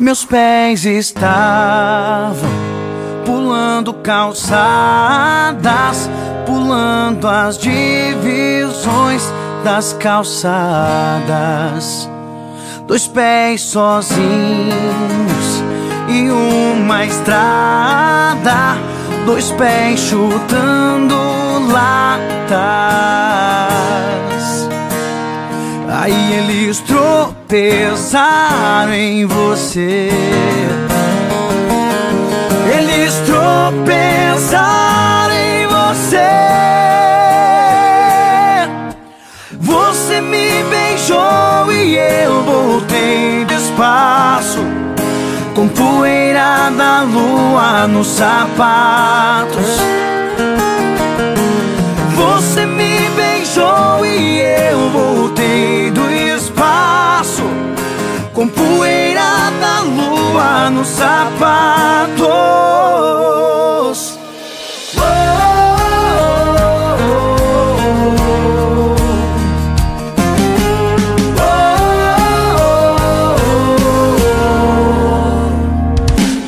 Meus pés estavam pulando calçadas, pulando as divisões das calçadas. Dois pés sozinhos e uma estrada, dois pés chutando Aí eles tropeçaram em você. Eles tropeçaram em você. Você me beijou e eu voltei despaço. Com poeira da lua nos sapatos. Nos sapatos.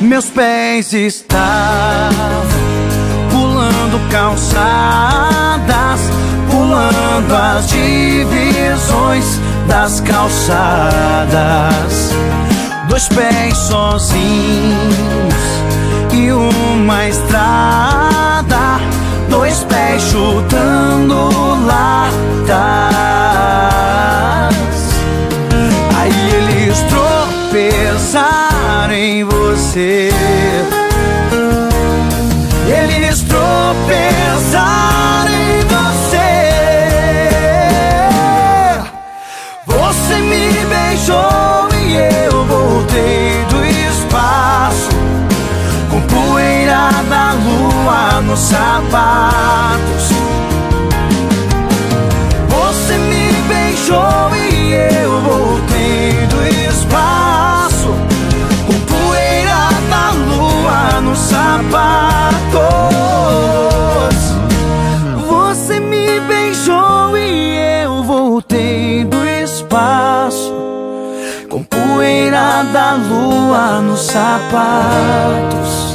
Meus pés estavam pulando calçadas, pulando as divisões das calçadas. Dois pés sozinhos e uma estrada, dois pés chutando latas. Aí eles tropeçaram em você. Eles tropeçaram sapatos. Você me beijou e eu voltei do espaço com poeira da lua nos sapatos. Você me beijou e eu voltei do espaço com poeira da lua nos sapatos.